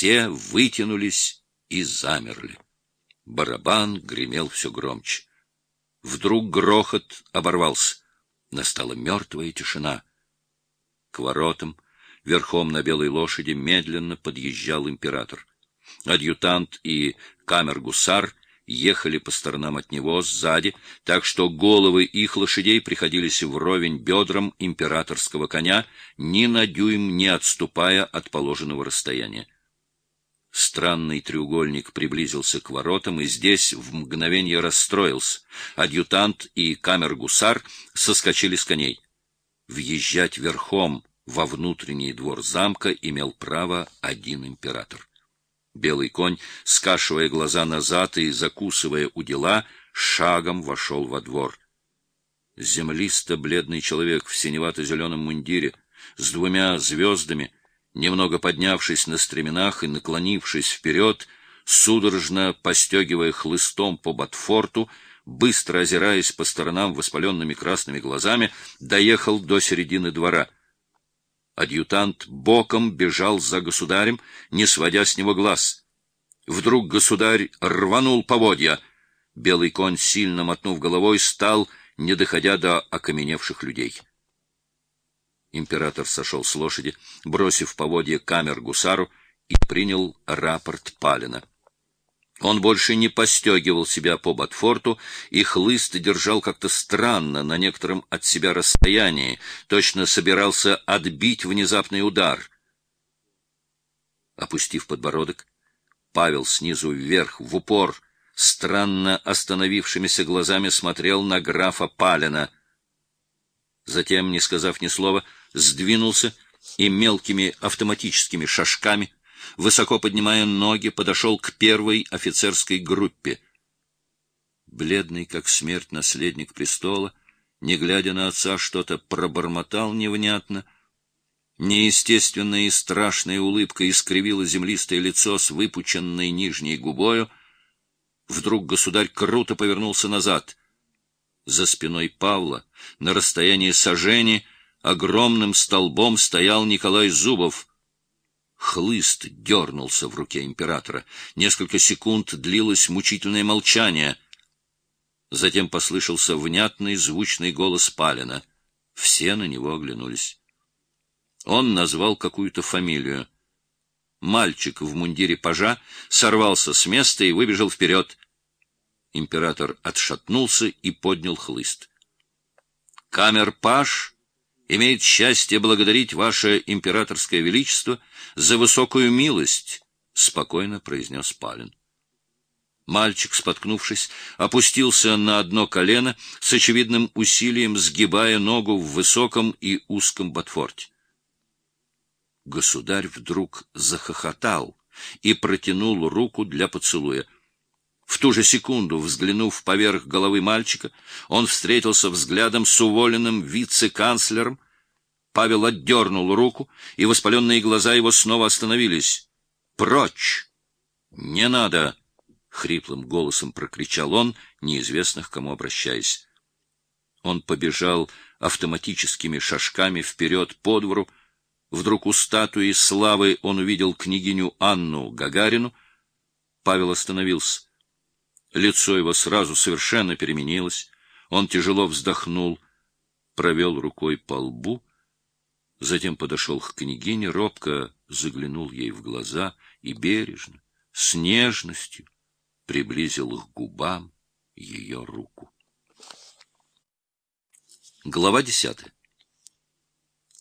Все вытянулись и замерли. Барабан гремел все громче. Вдруг грохот оборвался. Настала мертвая тишина. К воротам, верхом на белой лошади, медленно подъезжал император. Адъютант и камер-гусар ехали по сторонам от него сзади, так что головы их лошадей приходились вровень бедрам императорского коня, ни на дюйм не отступая от положенного расстояния. Странный треугольник приблизился к воротам и здесь в мгновение расстроился. Адъютант и камер-гусар соскочили с коней. Въезжать верхом во внутренний двор замка имел право один император. Белый конь, скашивая глаза назад и закусывая у дела, шагом вошел во двор. Землисто-бледный человек в синевато-зеленом мундире, с двумя звездами, немного поднявшись на стременах и наклонившись вперед, судорожно постегивая хлыстом по ботфорту, быстро озираясь по сторонам воспаленными красными глазами, доехал до середины двора — Адъютант боком бежал за государем, не сводя с него глаз. Вдруг государь рванул поводья. Белый конь, сильно мотнув головой, стал, не доходя до окаменевших людей. Император сошел с лошади, бросив поводья камер гусару, и принял рапорт Палина. Он больше не постегивал себя по Батфорту, и хлыст держал как-то странно, на некотором от себя расстоянии, точно собирался отбить внезапный удар. Опустив подбородок, Павел снизу вверх, в упор, странно остановившимися глазами смотрел на графа Палина. Затем, не сказав ни слова, сдвинулся и мелкими автоматическими шажками — высоко поднимая ноги, подошел к первой офицерской группе. Бледный, как смерть, наследник престола, не глядя на отца, что-то пробормотал невнятно. Неестественная и страшная улыбка искривила землистое лицо с выпученной нижней губою. Вдруг государь круто повернулся назад. За спиной Павла, на расстоянии сажени, огромным столбом стоял Николай Зубов — Хлыст дернулся в руке императора. Несколько секунд длилось мучительное молчание. Затем послышался внятный звучный голос Палина. Все на него оглянулись. Он назвал какую-то фамилию. Мальчик в мундире пажа сорвался с места и выбежал вперед. Император отшатнулся и поднял хлыст. Камер-паж имеет счастье благодарить ваше императорское величество за высокую милость, — спокойно произнес Палин. Мальчик, споткнувшись, опустился на одно колено, с очевидным усилием сгибая ногу в высоком и узком ботфорте. Государь вдруг захохотал и протянул руку для поцелуя — в ту же секунду, взглянув поверх головы мальчика, он встретился взглядом с уволенным вице-канцлером. Павел отдернул руку, и воспаленные глаза его снова остановились. «Прочь! Не надо!» — хриплым голосом прокричал он, неизвестно к кому обращаясь. Он побежал автоматическими шажками вперед по двору. Вдруг у статуи славы он увидел княгиню Анну Гагарину. Павел остановился. Лицо его сразу совершенно переменилось. Он тяжело вздохнул, провел рукой по лбу, затем подошел к княгине, робко заглянул ей в глаза и бережно, с нежностью приблизил к губам ее руку. Глава десятая.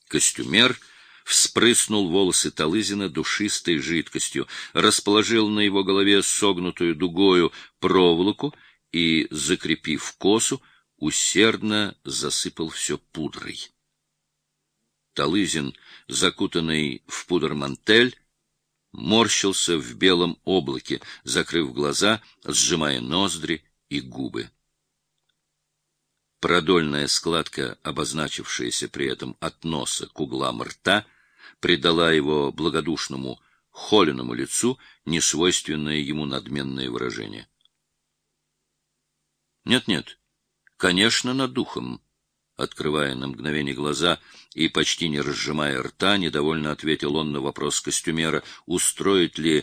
Костюмер вспрыснул волосы Талызина душистой жидкостью, расположил на его голове согнутую дугою проволоку и, закрепив косу, усердно засыпал все пудрой. Талызин, закутанный в пудр-мантель, морщился в белом облаке, закрыв глаза, сжимая ноздри и губы. Продольная складка, обозначившаяся при этом от носа к углам рта, — придала его благодушному, холеному лицу несвойственное ему надменное выражение. Нет-нет, конечно, над духом, Открывая на мгновение глаза и почти не разжимая рта, недовольно ответил он на вопрос костюмера, устроить ли